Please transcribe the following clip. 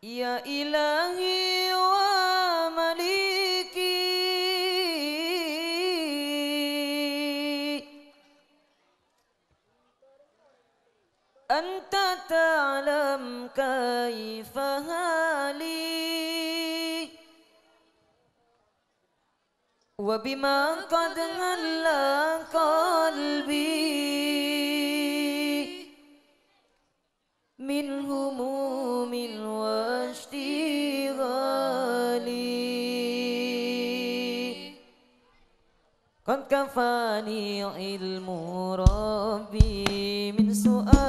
Ya ilahi wa maliki. Anta ta'lam kaifa hali? Wa bima qad ghalla qalbi? Min humumil wa قد كفاني علم ربي من سؤالي